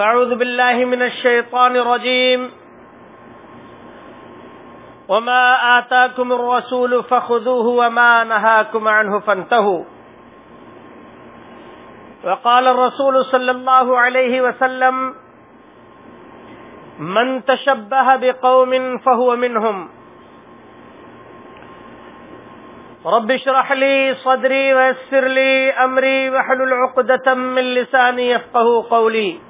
فاعوذ بالله من الشيطان الرجيم وما آتاكم الرسول فخذوه وما نهاكم عنه فانتهوا. وقال الرسول صلى الله عليه وسلم، من تشبه بقوم فهو منهم. رب اشرح لي صدري ويسر لي أمري وحلل عقدة من لساني يفقه قولي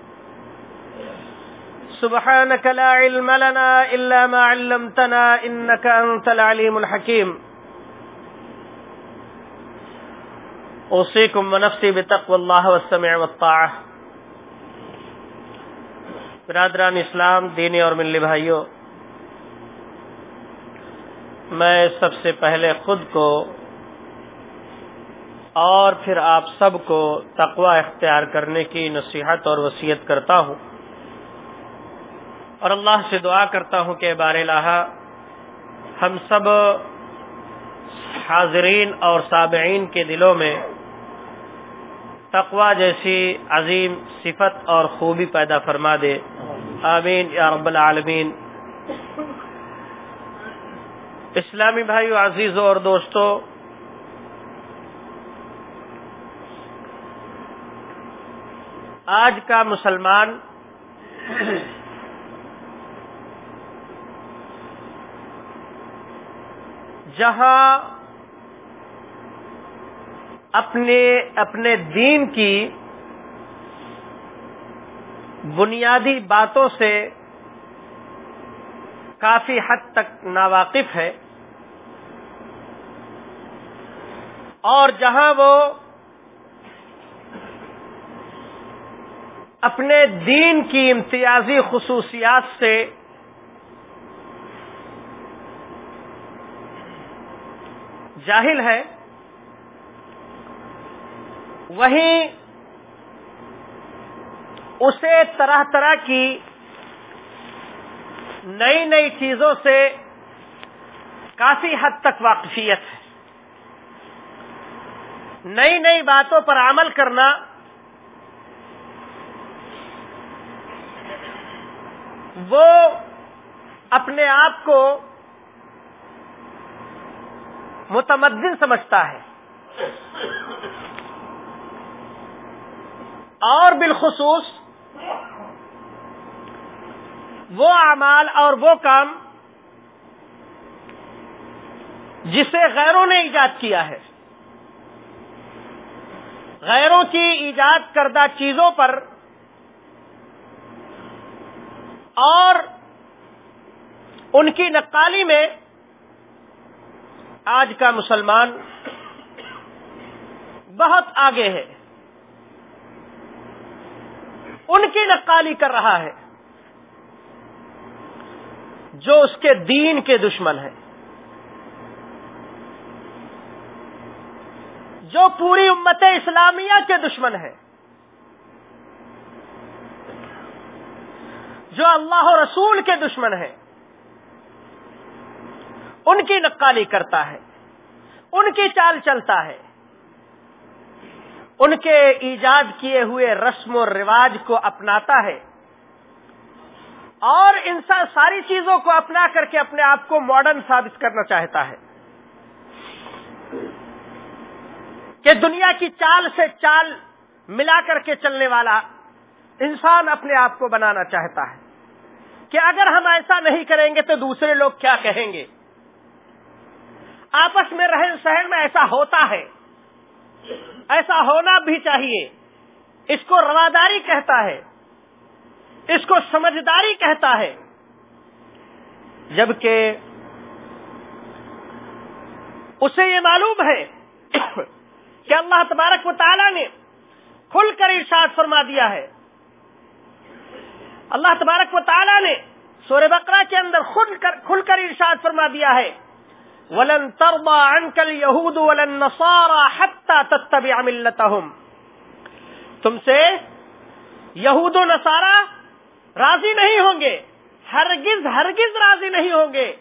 سبحانك لا علم لنا إلا ما علمتنا إنك أنت العليم الحكيم. أوصيكم ونفسي بتقوى الله والسمع والطاعة. برادران اسلام، دینی اور ملی بھائیوں میں سب سے پہلے خود کو اور پھر آپ سب کو تقوی اختیار کرنے کی نصیحت اور وصیت کرتا ہوں۔ اور اللہ سے دعا کرتا ہوں کہ بار الہ ہم سب حاضرین اور سابعین کے دلوں میں تقوا جیسی عظیم صفت اور خوبی پیدا فرما دے۔ آمین یا رب العالمین۔ اسلامی بھائیو عزیزوں اور دوستو، آج کا مسلمان جہاں اپنے اپنے دین کی بنیادی باتوں سے کافی حد تک ناواقف ہے اور جہاں وہ اپنے دین کی امتیازی خصوصیات سے جاہل ہے وہیں اسے طرح طرح کی نئی نئی چیزوں سے کافی حد تک واقفیت ہے۔ نئی نئی باتوں پر عمل کرنا وہ اپنے آپ کو متمدن سمجھتا ہے۔ اور بالخصوص وہ اعمال اور وہ کام جسے غیروں نے ایجاد کیا ہے۔ غیروں کی ایجاد کردہ چیزوں پر اور ان کی نقالی میں آج کا مسلمان بہت آگے ہے۔ ان کی نقالی کر رہا ہے۔ جو اس کے دین کے دشمن ہے جو پوری امت اسلامیہ کے دشمن ہے جو اللہ و رسول کے دشمن ہے ان کی نقالی کرتا ہے، ان کی چال چلتا ہے۔ ان کے ایجاد کیے ہوئے رسم و رواج کو اپناتا ہے۔ اور ان ساری چیزوں کو اپنا کر کے اپنے آپ کو ماڈرن ثابت کرنا چاہتا ہے۔ کہ دنیا کی چال سے چال ملا کر کے چلنے والا انسان اپنے آپ کو بنانا چاہتا ہے۔ کہ اگر ہم ایسا نہیں کریں گے تو دوسرے لوگ کیا کہیں گے؟ آپس میں رہن سہن میں ایسا ہوتا ہے۔ ایسا ہونا بھی چاہیے۔ اس کو رواداری کہتا ہے۔ اس کو سمجھداری کہتا ہے۔ جبکہ اسے یہ معلوم ہے کہ اللہ تبارک و تعالی نے کھل کر ارشاد فرما دیا ہے۔ اللہ تبارک و تعالی نے سورہ بقرہ کے اندر خود کر کھل کر ارشاد فرما دیا ہے۔ ولن ترضى عنك اليهود ولا النصارى حتى تتبع ملتهم. تم سے یہود و نصارہ راضی نہیں ہوں گے. ہرگز ہرگز راضی نہیں ہوں گے.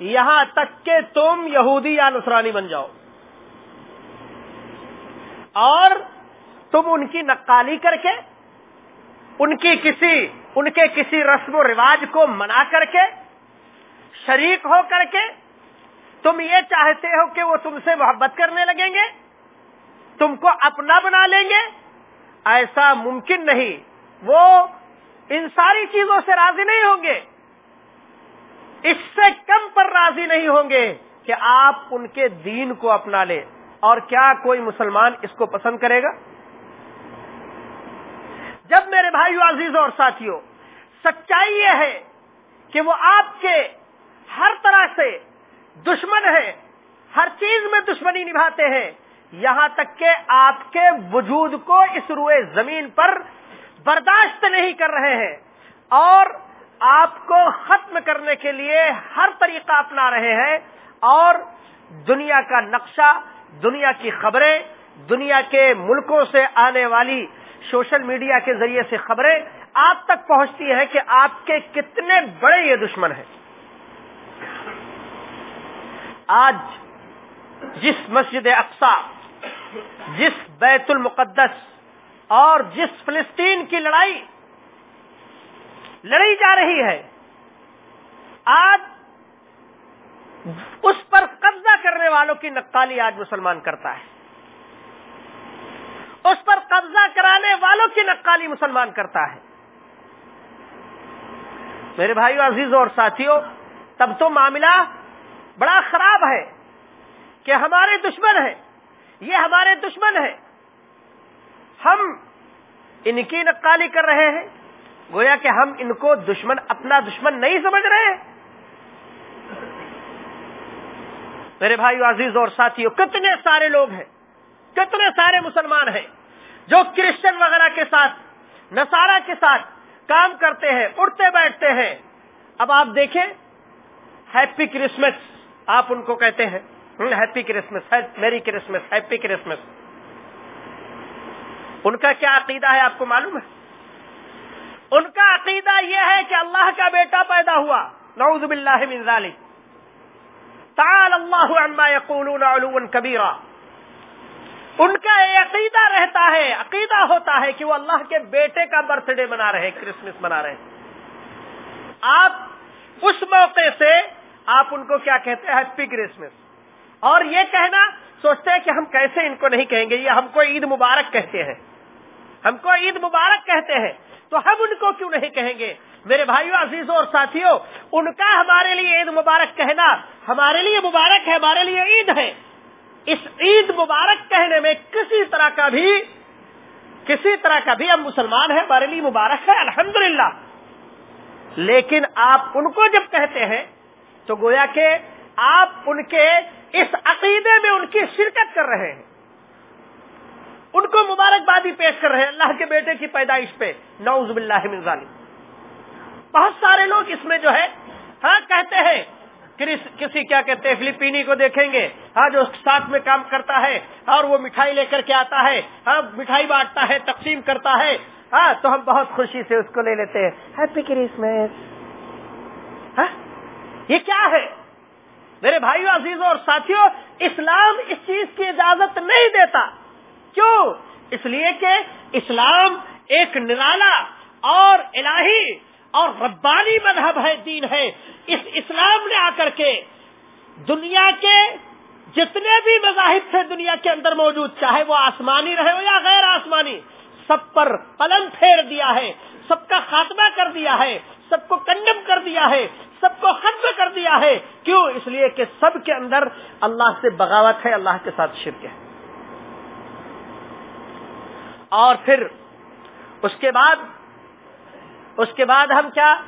یہاں تک کہ تم یہودی یا نصرانی بن جاؤ. اور تم ان کی نقالی کر کے، ان کی کسی ان کے کسی رسم و رواج کو منا کر کے، شریک ہو کر کے تم یہ چاہتے ہو کہ وہ تم سے محبت کرنے لگیں گے؟ تم کو اپنا بنا لیں گے؟ ایسا ممکن نہیں۔ وہ ان ساری چیزوں سے راضی نہیں ہوں گے۔ اس سے کم پر راضی نہیں ہوں گے کہ آپ ان کے دین کو اپنا لیں۔ اور کیا کوئی مسلمان اس کو پسند کرے گا؟ جب میرے بھائیو عزیز اور ساتھیوں، سچائی یہ ہے کہ وہ آپ کے ہر طرح سے دشمن ہے ہر چیز میں دشمنی نبھاتے ہیں۔ یہاں تک کہ آپ کے وجود کو اس روئے زمین پر برداشت نہیں کر رہے ہیں۔ اور آپ کو ختم کرنے کے لیے ہر طریقہ اپنا رہے ہیں۔ اور دنیا کا نقشہ، دنیا کی خبریں، دنیا کے ملکوں سے آنے والی سوشل میڈیا کے ذریعے سے خبریں آپ تک پہنچتی ہیں کہ آپ کے کتنے بڑے یہ دشمن ہیں۔ آج جس مسجد اقسا جس بیت المقدس اور جس فلسطین کی لڑائی لڑی جا رہی ہے، آج اس پر قبضہ کرنے والوں کی نقالی آج مسلمان کرتا ہے۔ اس پر قبضہ کرانے والوں کی نقالی مسلمان کرتا ہے۔ میرے بھائیو عزیز اور ساتھیوں، تب تو معاملہ بڑا خراب ہے کہ ہمارے دشمن ہیں۔ یہ ہمارے دشمن ہیں۔ ہم ان کی نقالی کر رہے ہیں۔ گویا کہ ہم ان کو دشمن، اپنا دشمن نہیں سمجھ رہے میرے بھائی عزیز اور ساتھیوں کتنے سارے لوگ ہیں، کتنے سارے مسلمان ہیں جو کرسچن وغیرہ کے ساتھ نسارا کے ساتھ کام کرتے ہیں اٹھتے بیٹھتے ہیں۔ اب آپ دیکھیں، ہیپی کرسمس۔ آپ ان کو کہتے ہیں happy Christmas merry Christmas happy Christmas ان کا کیا عقیدہ ہے آپ کو معلوم ہے؟ ان کا عقیدہ یہ ہے کہ اللہ کا بیٹا پیدا ہوا۔ نعوذ باللہ من ذالک۔ تعال اللہ عما یقولون علوا کبیرا۔ ان کا یہ عقیدہ رہتا ہے، عقیدہ ہوتا ہے کہ وہ اللہ کے بیٹے کا برتھ ڈے منا رہے کرسمس منا رہے آپ اس موقع سے آپ ان کو کیا کہتے ہیں؟ ہیپی کرسمس اور یہ کہنا سوچتے ہیں کہ ہم کیسے ان کو نہیں کہیں گے؟ یہ ہم کو عید مبارک کہتے ہیں۔ ہم کو عید مبارک کہتے ہیں۔ تو ہم ان کو کیوں نہیں کہیں گے؟ میرے بھائیوں عزیزوں اور ساتھیوں ان کا ہمارے لیے عید مبارک کہنا ہمارے لیے مبارک ہے، ہمارے لیے عید ہے۔ اس عید مبارک کہنے میں کسی طرح کا بھی، کسی طرح کا بھی ہم مسلمان ہیں، ہمارے لیے مبارک ہے، الحمدللہ۔ لیکن آپ ان کو جب کہتے ہیں تو گویا کہ آپ ان کے اس عقیدے میں ان کی شرکت کر رہے ہیں۔ ان کو مبارکبادی پیش کر رہے ہیں اللہ کے بیٹے کی پیدائش پہ۔ نعوذ باللہ من ظالم بہت سارے لوگ اس میں جو ہے ہاں کہتے ہیں۔ کسی کیا کہتے ہیں، فلپینی کو دیکھیں گے۔ ہاں جو ساتھ میں کام کرتا ہے، اور وہ مٹھائی لے کر کے آتا ہے۔ ہاں مٹھائی بانٹتا ہے، تقسیم کرتا ہے۔ ہاں تو ہم بہت خوشی سے اس کو لے لیتے ہیں۔ ہیپی کرسمس یہ کیا ہے؟ میرے بھائیو عزیزوں اور ساتھیوں اسلام اس چیز کی اجازت نہیں دیتا۔ کیوں؟ اس لیے کہ اسلام ایک نرالا اور الہی اور ربانی مذہب ہے، دین ہے۔ اس اسلام نے آ کر کے دنیا کے جتنے بھی مذاہب تھے دنیا کے اندر موجود، چاہے وہ آسمانی رہے ہو یا غیر آسمانی، سب پر قلم پھیر دیا ہے، سب کا خاتمہ کر دیا ہے۔ سب کو کنڈم کر دیا ہے، سب کو ختم کر دیا ہے۔ کیوں؟ اس لیے کہ سب کے اندر اللہ سے بغاوت ہے، اللہ کے ساتھ شرک ہے۔ اور پھر اس کے بعد، اس کے بعد ہم کیا؟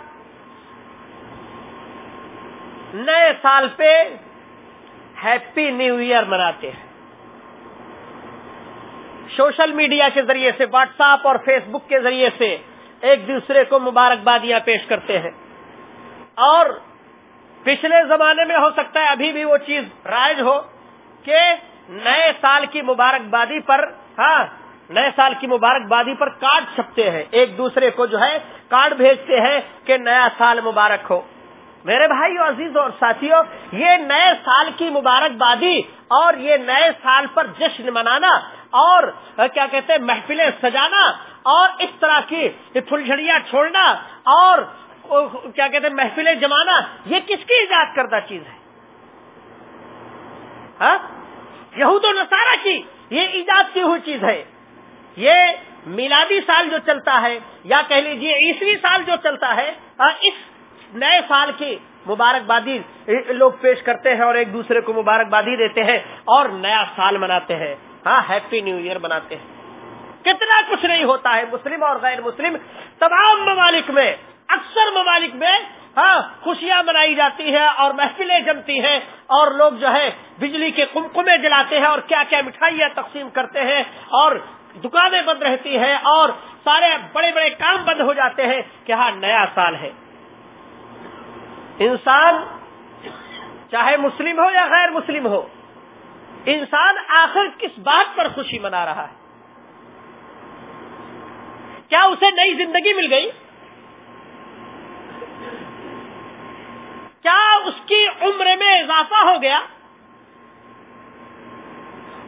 نئے سال پہ ہیپی نیو ایئر مناتے ہیں۔ سوشل میڈیا کے ذریعے سے واٹس ایپ اور فیس بک کے ذریعے سے ایک دوسرے کو مبارکبادیاں پیش کرتے ہیں۔ اور پچھلے زمانے میں ہو سکتا ہے ابھی بھی وہ چیز رائج ہو کہ نئے سال کی مبارکبادی پر ہاں نئے سال کی مبارکبادی پر کارڈ چھپتے ہیں۔ ایک دوسرے کو جو ہے کارڈ بھیجتے ہیں کہ نیا سال مبارک ہو۔ میرے بھائی عزیز اور ساتھیوں یہ نئے سال کی مبارکبادی اور یہ نئے سال پر جشن منانا اور کیا کہتے ہیں، محفلیں سجانا اور اس طرح کی پھلجھڑیاں چھوڑنا اور کیا کہتے ہیں، محفلیں جمانا، یہ کس کی ایجاد کردہ چیز ہے؟ ہاں؟ یہود و نصارہ کی یہ ایجاد کی ہوئی چیز ہے۔ یہ میلادی سال جو چلتا ہے، یا کہہ لیجیے عیسوی سال جو چلتا ہے اس نئے سال کی مبارکبادی لوگ پیش کرتے ہیں اور ایک دوسرے کو مبارکبادی دیتے ہیں اور نیا سال مناتے ہیں۔ ہاں ہیپی نیو ایئر مناتے ہیں۔ کتنا کچھ نہیں ہوتا ہے، مسلم اور غیر مسلم، تمام ممالک میں، اکثر ممالک میں ہاں خوشیاں منائی جاتی ہیں اور محفلیں جمتی ہیں اور لوگ جو ہے، بجلی کے کمکمے جلاتے ہیں اور کیا کیا مٹھائیاں تقسیم کرتے ہیں اور دکانیں بند رہتی ہیں اور سارے بڑے بڑے کام بند ہو جاتے ہیں کہ ہاں نیا سال ہے۔ انسان چاہے مسلم ہو یا غیر مسلم ہو انسان آخر کس بات پر خوشی منا رہا ہے؟ کیا اسے نئی زندگی مل گئی؟ کیا اس کی عمر میں اضافہ ہو گیا؟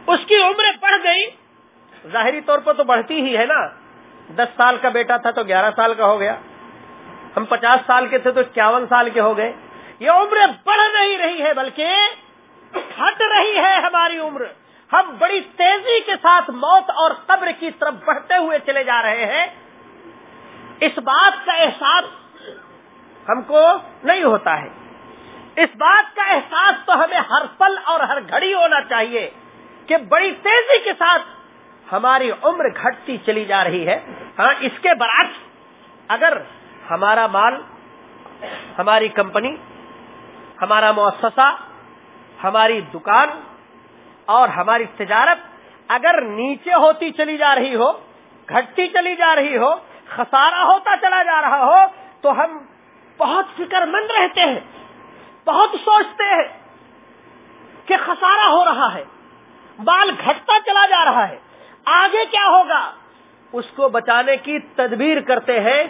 اس کی عمر بڑھ گئی؟ ظاہری طور پر تو بڑھتی ہی ہے نا۔ دس سال کا بیٹا تھا تو گیارہ سال کا ہو گیا۔ ہم پچاس سال کے تھے تو اکیاون سال کے ہو گئے۔ یہ عمر بڑھ نہیں رہی ہے، بلکہ ہٹ رہی ہے ہماری عمر۔ ہم بڑی تیزی کے ساتھ موت اور قبر کی طرف بڑھتے ہوئے چلے جا رہے ہیں۔ اس بات کا احساس ہم کو نہیں ہوتا ہے۔ اس بات کا احساس تو ہمیں ہر پل اور ہر گھڑی ہونا چاہیے کہ بڑی تیزی کے ساتھ ہماری عمر گھٹتی چلی جا رہی ہے۔ ہاں اس کے برعکس اگر ہمارا مال، ہماری کمپنی، ہمارا مؤسسہ ہماری دکان اور ہماری تجارت اگر نیچے ہوتی چلی جا رہی ہو، گھٹتی چلی جا رہی ہو، خسارہ ہوتا چلا جا رہا ہو، تو ہم بہت فکر مند رہتے ہیں، بہت سوچتے ہیں کہ خسارہ ہو رہا ہے بال گھٹتا چلا جا رہا ہے، آگے کیا ہوگا؟ اس کو بچانے کی تدبیر کرتے ہیں۔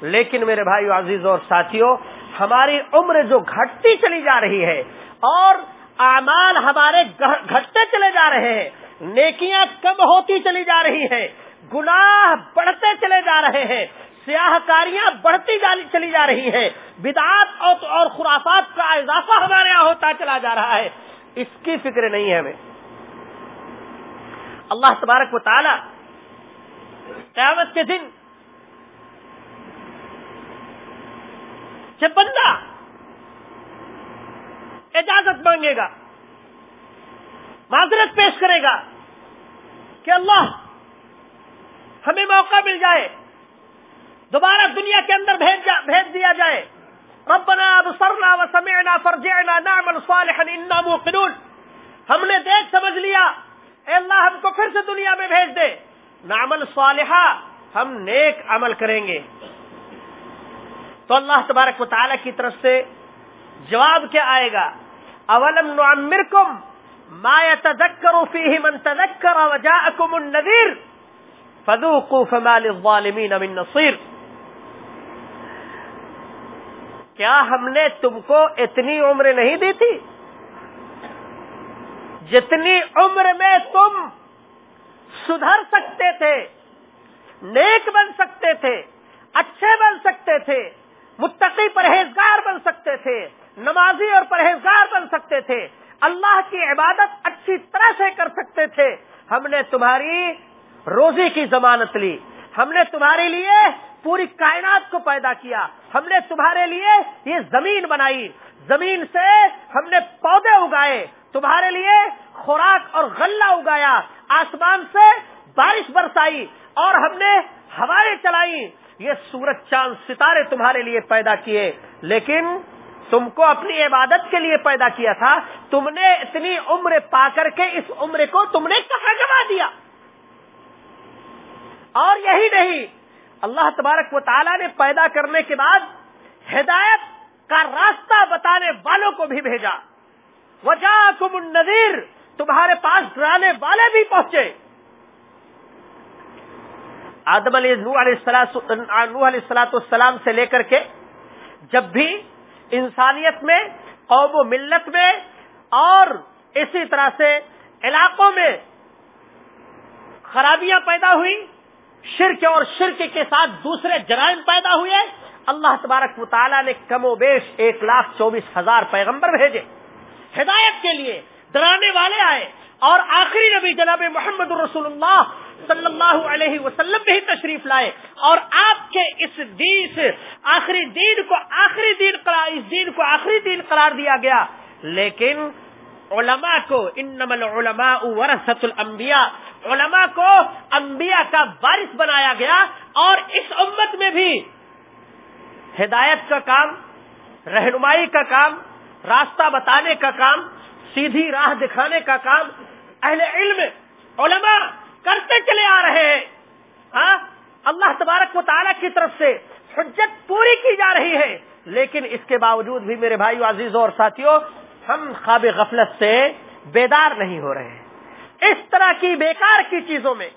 لیکن میرے بھائی عزیز اور ساتھیوں ہماری عمر جو گھٹتی چلی جا رہی ہے اور اعمال ہمارے گھٹتے چلے جا رہے ہیں۔ نیکیاں کم ہوتی چلی جا رہی ہیں۔ گناہ بڑھتے چلے جا رہے ہیں۔ سیاہ کاریاں بڑھتی چلی جا رہی ہیں۔ بدعات اور خرافات کا اضافہ ہمارے یہاں ہوتا چلا جا رہا ہے۔ اس کی فکر نہیں ہے ہمیں۔ اللہ تبارک و تعالی قیامت کے دن جب بندہ اجازت مانگے گا، معذرت پیش کرے گا کہ اللہ ہمیں موقع مل جائے، دوبارہ دنیا کے اندر بھیج دیا جائے۔ ربنا ابصرنا وسمعنا فرجعنا نعمل صالحا انا موقنون۔ ہم نے دیکھ سمجھ لیا، اے اللہ ہم کو پھر سے دنیا میں بھیج دے۔ نعمل صالحہ ہم نیک عمل کریں گے۔ تو اللہ تبارک و تعالی کی طرف سے جواب کیا آئے گا؟ اولم نعمرکم ما يتذكر فيه من تذكر وجاءكم النذير فذوقوا فما للظالمين من نصير کیا ہم نے تم کو اتنی عمر نہیں دی تھی؟ جتنی عمر میں تم سدھر سکتے تھے، نیک بن سکتے تھے، اچھے بن سکتے تھے، متقی پرہیزگار بن سکتے تھے نمازی اور پرہیزگار بن سکتے تھے۔ اللہ کی عبادت اچھی طرح سے کر سکتے تھے۔ ہم نے تمہاری روزی کی ضمانت لی۔ ہم نے تمہارے لیے پوری کائنات کو پیدا کیا۔ ہم نے تمہارے لیے یہ زمین بنائی۔ زمین سے ہم نے پودے اگائے۔ تمہارے لیے خوراک اور غلہ اگایا۔ آسمان سے بارش برسائی اور ہم نے ہوائیں چلائی۔ یہ سورج چاند ستارے تمہارے لیے پیدا کیے۔ لیکن تم کو اپنی عبادت کے لیے پیدا کیا تھا، تم نے اتنی عمر پا کر کے اس عمر کو تم نے کہاں گوا دیا؟ اور یہی نہیں، اللہ تبارک و تعالیٰ نے پیدا کرنے کے بعد ہدایت کا راستہ بتانے والوں کو بھی بھیجا۔ وجہ تم النذیر تمہارے پاس ڈرانے والے بھی پہنچے۔ آدم علیہ نوح علیہ السلاۃ السلام سے لے کر کے جب بھی انسانیت میں، قوم و ملت میں اور اسی طرح سے علاقوں میں خرابیاں پیدا ہوئی، شرک اور شرک کے ساتھ دوسرے جرائم پیدا ہوئے۔ اللہ تبارک مطالعہ نے کم و بیش ایک لاکھ چوبیس ہزار پیغمبر بھیجے۔ ہدایت کے لیے ڈرانے والے آئے اور آخری نبی جناب محمد رسول اللہ صلی اللہ علیہ وسلم بھی تشریف لائے اور آپ کے اس دین سے آخری دین کو آخری دین قرار اس دین کو آخری دین قرار دیا گیا۔ لیکن علماء کو انما العلماء ورثت الانبیاء۔ علماء کو انبیاء کا بارش بنایا گیا اور اس امت میں بھی ہدایت کا کام، رہنمائی کا کام، راستہ بتانے کا کام، سیدھی راہ دکھانے کا کام۔ اہل علم، علماء کرتے چلے آ رہے ہیں۔ ہاں؟ اللہ تبارک و تعالیٰ کی طرف سے حجت پوری کی جا رہی ہے۔ لیکن اس کے باوجود بھی میرے بھائی عزیزوں اور ساتھیوں ہم خواب غفلت سے بیدار نہیں ہو رہے ہیں۔ اس طرح کی بیکار کی چیزوں میں،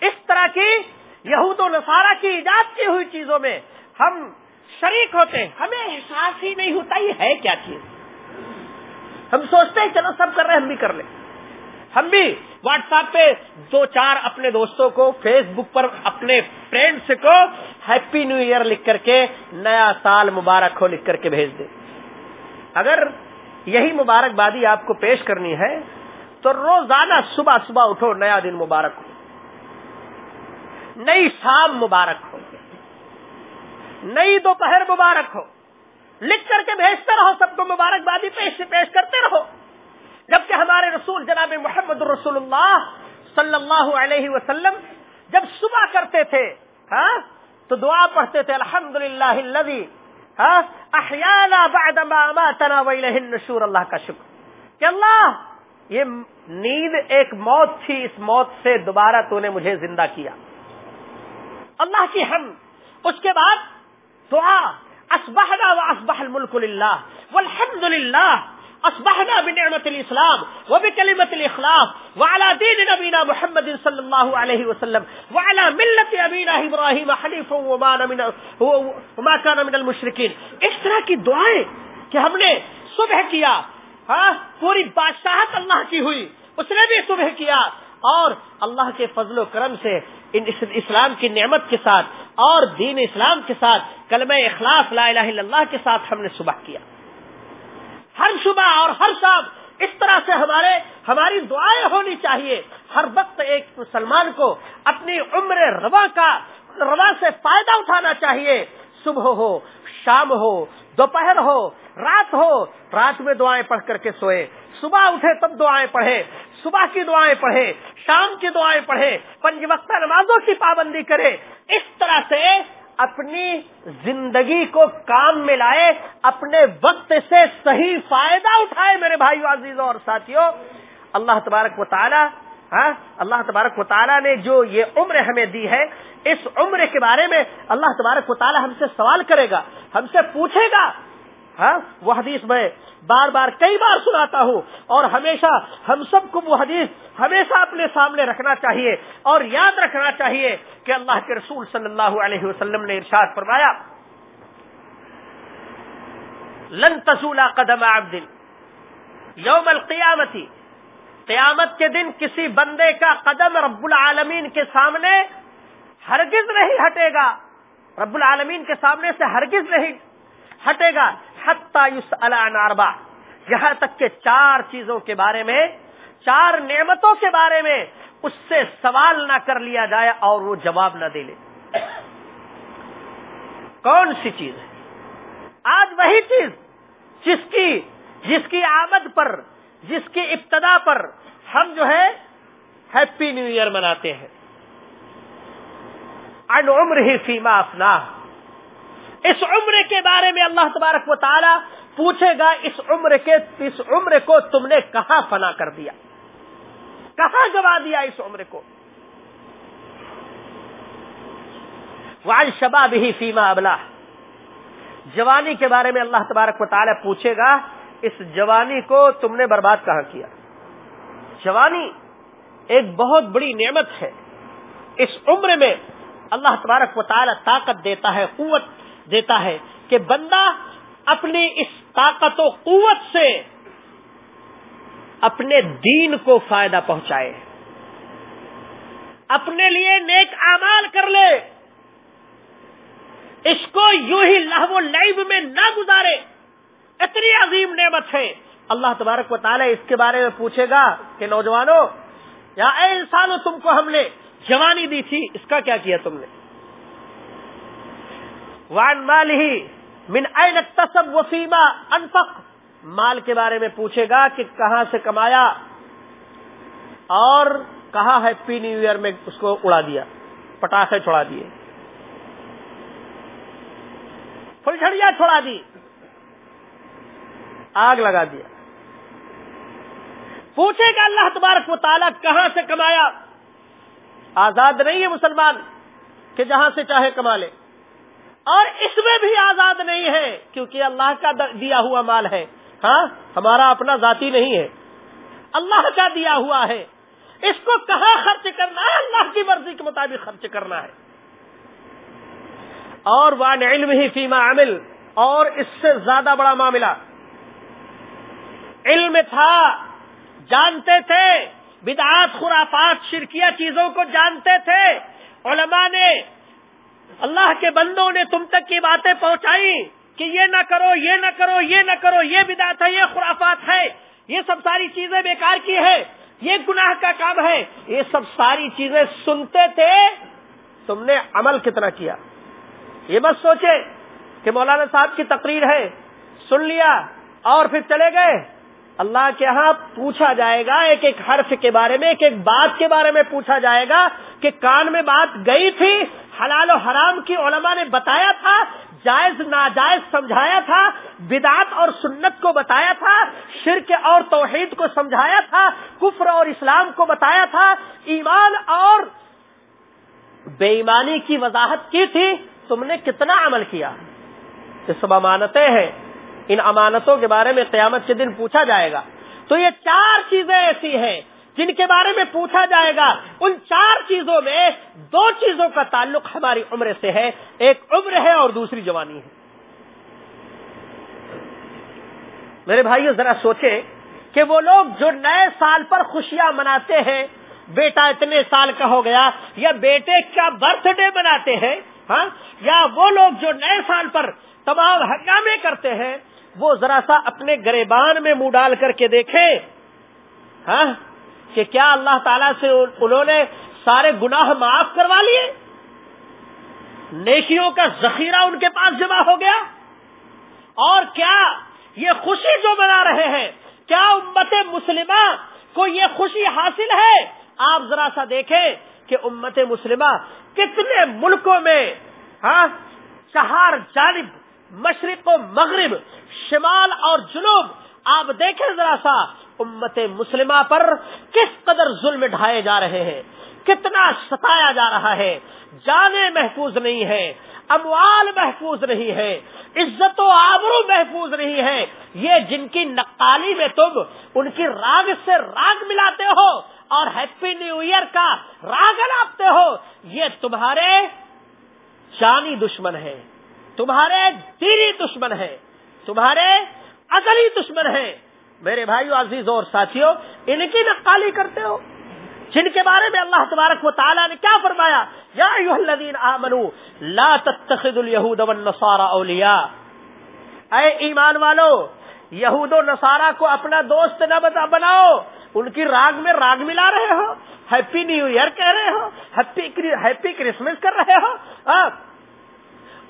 اس طرح کی یہود و نصارہ کی ایجاد کی ہوئی چیزوں میں ہم شریک ہوتے ہیں۔ ہمیں احساس ہی نہیں ہوتا یہ ہے کیا چیز۔ ہم سوچتے ہیں، چلو سب کر رہے ہیں، ہم بھی کر لیں۔ ہم بھی واٹس ایپ پہ دو چار اپنے دوستوں کو، فیس بک پر اپنے فرینڈس کو ہیپی نیو ایئر لکھ کر کے نیا سال مبارک ہو لکھ کر کے بھیج دیں۔ اگر یہی مبارکبادی آپ کو پیش کرنی ہے، تو روزانہ صبح صبح اٹھو، نیا دن مبارک ہو۔ نئی شام مبارک ہو۔ نئی دوپہر مبارک ہو۔ لکھ کر کے بھیجتے رہو، سب کو مبارکبادی پیش پیش کرتے رہو۔ جبکہ ہمارے رسول جناب محمد رسول اللہ صلی اللہ علیہ وسلم جب صبح کرتے تھے ہاں تو دعا پڑھتے تھے الحمد للہ ہاں النشور، اللہ کا شکر۔ کہ اللہ، یہ نیند ایک موت تھی، اس موت سے دوبارہ تو نے مجھے زندہ کیا۔ اللہ کی ہم۔ اس کے بعد دعا اسبحنا و اسبح الملک للہ والحمد للہ اصبحنا بنعمت الاسلام وبكلمه الاخلاص وعلى دين نبينا محمد صلى الله عليه وسلم وعلى مله ابينا ابراهيم حنيفا وما من وما كان من المشركين. اس طرح کی دعائیں کہ ہم نے صبح کیا ہاں پوری بادشاہت اللہ کی ہوئی، اس نے بھی صبح کیا اور اللہ کے فضل و کرم سے ان اسلام کی نعمت کے ساتھ اور دین اسلام کے ساتھ، کلمہ اخلاص لا الہ الا اللہ کے ساتھ ہم نے صبح کیا۔ ہر صبح اور ہر شام اس طرح سے ہمارے ہماری دعائیں ہونی چاہیے۔ ہر وقت ایک مسلمان کو اپنی عمر روا کا روا سے فائدہ اٹھانا چاہیے۔ صبح ہو، شام ہو، دوپہر ہو، رات ہو، رات میں دعائیں پڑھ کر کے سوئے۔ صبح اٹھے تب دعائیں پڑھے۔ صبح کی دعائیں پڑھے، شام کی دعائیں پڑھے۔ پنج وقت نمازوں کی پابندی کرے۔ اس طرح سے اپنی زندگی کو کام میں لائے، اپنے وقت سے صحیح فائدہ اٹھائے میرے بھائی عزیزوں اور ساتھیوں۔ اللہ تبارک و تعالی ہاں اللہ تبارک و تعالیٰ نے جو یہ عمر ہمیں دی ہے، اس عمر کے بارے میں اللہ تبارک و تعالیٰ ہم سے سوال کرے گا، ہم سے پوچھے گا۔ ہاں وہ حدیث میں بار بار کئی بار سناتا ہوں اور ہمیشہ ہم سب کو وہ حدیث ہمیشہ اپنے سامنے رکھنا چاہیے اور یاد رکھنا چاہیے کہ اللہ کے رسول صلی اللہ علیہ وسلم نے ارشاد فرمایا، لن تزولا قدم عبد، یوم القیامتی قیامت کے دن کسی بندے کا قدم رب العالمین کے سامنے ہرگز نہیں ہٹے گا۔ رب العالمین کے سامنے سے ہرگز نہیں ہٹے گا۔ یوس الاربا یہاں تک کہ چار چیزوں کے بارے میں، چار نعمتوں کے بارے میں اس سے سوال نہ کر لیا جائے اور وہ جواب نہ دے لے۔ کون سی چیز ہے؟ آج وہی چیز جس کی جس کی آمد پر، جس کی ابتدا پر ہم جو ہے ہیپی نیو ایئر مناتے ہیں۔ ان عمر ہی فیما اپنا اس عمر کے بارے میں اللہ تبارک و تعالی پوچھے گا، اس عمر کے، اس عمر کو تم نے کہاں فنا کر دیا؟ کہاں گوا دیا اس عمر کو؟ وال شباب ہی فیما ابلا جوانی کے بارے میں اللہ تبارک و تعالی پوچھے گا، اس جوانی کو تم نے برباد کہاں کیا؟ جوانی ایک بہت بڑی نعمت ہے۔ اس عمر میں اللہ تبارک و تعالی طاقت دیتا ہے، قوت دیتا ہے کہ بندہ اپنی اس طاقت و قوت سے اپنے دین کو فائدہ پہنچائے، اپنے لیے نیک اعمال کر لے، اس کو یوں ہی لہو لائب میں نہ گزارے۔ اتنی عظیم نعمت ہے۔ اللہ تبارک و تعالی اس کے بارے میں پوچھے گا کہ نوجوانوں، یا اے انسانوں، تم کو ہم نے جوانی دی تھی، اس کا کیا کیا تم نے؟ وان مال ہی من تصب وسیما انفق؟ مال کے بارے میں پوچھے گا کہ کہاں سے کمایا اور کہاں ہیپی نیو ایئر میں اس کو اڑا دیا، پٹاخے چھوڑا دیے۔ فلجھڑیاں چھوڑا دی، آگ لگا دیا پوچھے گا اللہ تبارک و تعالیٰ کہاں سے کمایا؟ آزاد نہیں ہے مسلمان کہ جہاں سے چاہے کما لے۔ اور اس میں بھی آزاد نہیں ہے، کیونکہ اللہ کا دیا ہوا مال ہے۔ ہاں ہمارا اپنا ذاتی نہیں ہے۔ اللہ کا دیا ہوا ہے۔ اس کو کہاں خرچ کرنا ہے؟ اللہ کی مرضی کے مطابق خرچ کرنا ہے۔ اور وان علم ہی فیما عمل، اور اس سے زیادہ بڑا معاملہ۔ علم تھا، جانتے تھے۔ بدعات، خرافات، شرکیہ چیزوں کو جانتے تھے۔ علماء نے اللہ کے بندوں نے تم تک کی باتیں پہنچائی کہ یہ نہ کرو، یہ نہ کرو، یہ نہ کرو، یہ بدعت ہے، یہ خرافات ہے، یہ سب ساری چیزیں بیکار کی ہے یہ گناہ کا کام ہے، یہ سب ساری چیزیں سنتے تھے، تم نے عمل کتنا کیا؟ یہ بس سوچے کہ مولانا صاحب کی تقریر ہے، سن لیا اور پھر چلے گئے۔ اللہ کے ہاں پوچھا جائے گا، ایک ایک حرف کے بارے میں، ایک ایک بات کے بارے میں پوچھا جائے گا کہ کان میں بات گئی تھی حلال و حرام کی علماء نے بتایا تھا، جائز، ناجائز سمجھایا تھا، بدعت اور سنت کو بتایا تھا، شرک اور توحید کو سمجھایا تھا، کفر اور اسلام کو بتایا تھا، ایمان اور بے ایمانی کی وضاحت کی تھی، تم نے کتنا عمل کیا؟ یہ سب امانتیں ہیں۔ ان امانتوں کے بارے میں قیامت کے دن پوچھا جائے گا۔ تو یہ چار چیزیں ایسی ہیں۔ جن کے بارے میں پوچھا جائے گا، ان چار چیزوں میں دو چیزوں کا تعلق ہماری عمر سے ہے، ایک عمر ہے اور دوسری جوانی ہے۔ میرے بھائیو، ذرا سوچے کہ وہ لوگ جو نئے سال پر خوشیاں مناتے ہیں، بیٹا اتنے سال کا ہو گیا، یا بیٹے کا برتھ ڈے مناتے ہیں ہاں یا وہ لوگ جو نئے سال پر تمام ہنگامے کرتے ہیں، وہ ذرا سا اپنے گریبان میں منہ ڈال کر کے دیکھیں ہاں کہ کیا اللہ تعالیٰ سے انہوں نے سارے گناہ معاف کروا لیے؟ نیکیوں کا ذخیرہ ان کے پاس جمع ہو گیا؟ اور کیا یہ خوشی جو منا رہے ہیں، کیا امت مسلمہ کو یہ خوشی حاصل ہے؟ آپ ذرا سا دیکھیں کہ امت مسلمہ کتنے ملکوں میں ہاں چہار جانب، مشرق و مغرب، شمال اور جنوب، آپ دیکھیں ذرا سا امت مسلمہ پر کس قدر ظلم ڈھائے جا رہے ہیں، کتنا ستایا جا رہا ہے، جانیں محفوظ نہیں ہے اموال محفوظ نہیں ہے عزت و آبرو محفوظ نہیں ہے یہ جن کی نقالی میں تم ان کی راگ سے راگ ملاتے ہو اور ہیپی نیو ایئر کا راگ لاپتے ہو، یہ تمہارے جانی دشمن ہے تمہارے دینی دشمن ہے تمہارے اصلی دشمن ہے میرے بھائیو عزیز اور ساتھیوں ان کی نقالی کرتے ہو۔ جن کے بارے میں اللہ تبارک و تعالیٰ نے کیا فرمایا؟ یا الذین آمنوا لا تتخذوا اليهود والنصارى اولیاء۔ اے ایمان والو، یہود و نصارہ کو اپنا دوست نہ بناؤ۔ ان کی راگ میں راگ ملا رہے ہو ہیپی نیو ایئر کہہ رہے ہو ہیپی کرسمس کر رہے ہو۔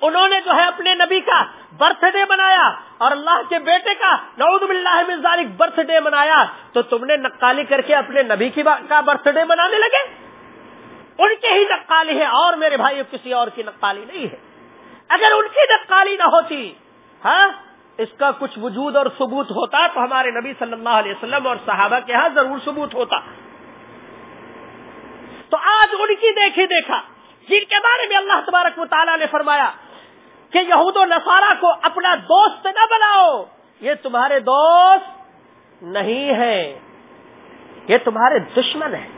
انہوں نے جو ہے اپنے نبی کا برتھ ڈے منایا اور اللہ کے بیٹے کا نعوذ باللہ من ذالک برتھ ڈے منایا تو تم نے نقالی کر کے اپنے نبی کی کا برتھ ڈے منانے لگے؟ ان کی ہی نقالی ہے اور میرے بھائی کسی اور کی نقالی نہیں ہے۔ اگر ان کی نقالی نہ ہوتی ہاں اس کا کچھ وجود اور ثبوت ہوتا تو ہمارے نبی صلی اللہ علیہ وسلم اور صحابہ کے ہاں ضرور ثبوت ہوتا۔ تو آج ان کی دیکھی دیکھا، جن کے بارے میں اللہ تبارک و تعالیٰ نے فرمایا کہ یہود و نصارہ کو اپنا دوست نہ بناؤ، یہ تمہارے دوست نہیں ہے یہ تمہارے دشمن ہے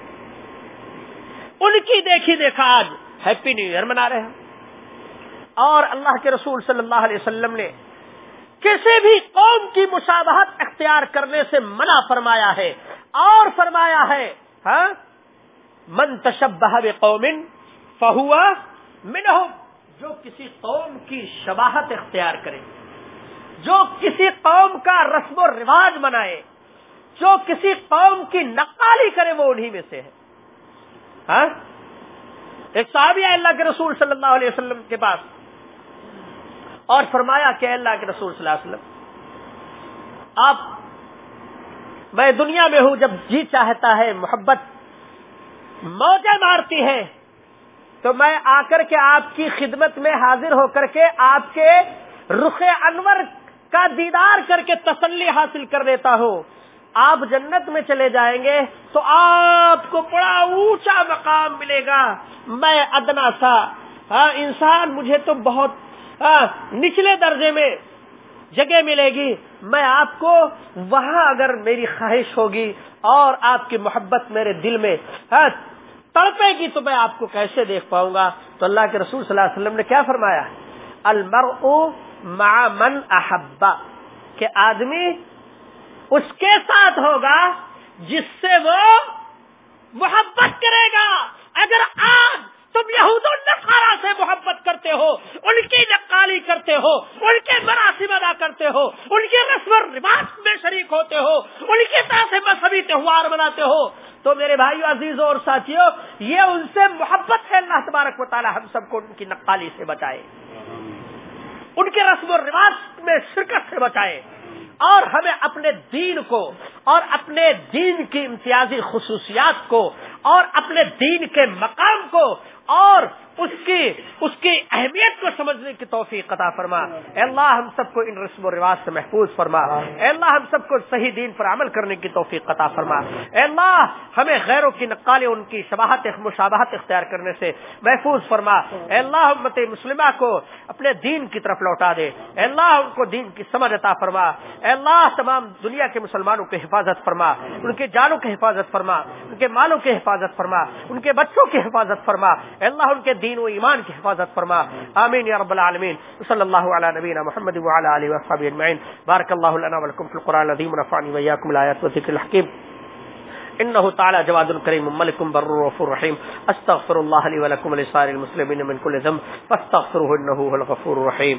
ان کی دیکھی دیکھا آج ہیپی نیو ایئر منا رہے ہیں اور اللہ کے رسول صلی اللہ علیہ وسلم نے کسی بھی قوم کی مشابہت اختیار کرنے سے منع فرمایا ہے۔ اور فرمایا ہے ہاں؟ من تشبہ قومن فہوا منہم۔ جو کسی قوم کی شباہت اختیار کرے، جو کسی قوم کا رسم و رواج منائے جو کسی قوم کی نقالی کرے وہ انہی میں سے ہے۔ ہاں؟ ایک صحابی اللہ کے رسول صلی اللہ علیہ وسلم کے پاس اور فرمایا کہ اللہ کے رسول صلی اللہ علیہ وسلم، آپ میں دنیا میں ہوں جب جی چاہتا ہے، محبت موجہ مارتی ہے تو میں آ کر کے آپ کی خدمت میں حاضر ہو کر کے آپ کے رخ انور کا دیدار کر کے تسلی حاصل کر لیتا ہوں۔ آپ جنت میں چلے جائیں گے تو آپ کو بڑا اونچا مقام ملے گا۔ میں ادنا سا۔ ہاں انسان مجھے تو بہت ہاں، نچلے درجے میں جگہ ملے گی۔ میں آپ کو وہاں اگر میری خواہش ہوگی اور آپ کی محبت میرے دل میں ہاں، تڑپے گی تو میں آپ کو کیسے دیکھ پاؤں گا؟ تو اللہ کے رسول صلی اللہ علیہ وسلم نے کیا فرمایا؟ مع من احبا کہ آدمی اس کے ساتھ ہوگا جس سے وہ محبت کرے گا۔ اگر آج تم یہود نسارا سے محبت کرتے ہو، ان کی نقالی کرتے ہو، ان کے مراسم ادا کرتے ہو، ان کے رسم و رواج میں شریک ہوتے ہو، ان کی طرح سے مذہبی تہوار مناتے ہو۔ تو میرے بھائی عزیزوں اور ساتھیوں، یہ ان سے محبت ہے، اللہ تبارک و تعالی ہم سب کو ان کی نقالی سے بچائے۔ ان کے رسم و رواج میں شرکت سے بچائے۔ اور ہمیں اپنے دین کو اور اپنے دین کی امتیازی خصوصیات کو اور اپنے دین کے مقام کو اور اس کی اس کی اہمیت کو سمجھنے کی توفیق قطع فرما۔ اے اللہ، ہم سب کو ان رسم و رواج سے محفوظ فرما۔ اے اللہ، ہم سب کو صحیح دین پر عمل کرنے کی توفیق قطع فرما۔ اے اللہ، ہمیں غیروں کی نقال ان کی شباہت، مشابہت اختیار کرنے سے محفوظ فرما۔ اے اللہ، امت مسلمہ کو اپنے دین کی طرف لوٹا دے۔ اے اللہ، ان کو دین کی سمجھ عطا فرما۔ اے اللہ، تمام دنیا کے مسلمانوں کی حفاظت فرما۔ ان کے جانوں کی حفاظت فرما۔ ان کے مالوں کی حفاظت فرما۔ ان کے بچوں کی حفاظت فرما۔ اے اللہ، ان کے دین دین و ایمان کی حفاظت فرما۔ آمین یا رب العالمین۔ صلی اللہ علی نبینا محمد وعلى آله وصحبه اجمعین۔ بارک اللہ لنا ولکم فی القرآن العظیم ونفعنی ویاکم الآیات وذکر الحکیم۔ انه تعالى جواد كريم ملك بر وغفور رحيم استغفر الله لي ولكم ولسائر المسلمين من كل ذنب فاستغفروه انه هو الغفور الرحيم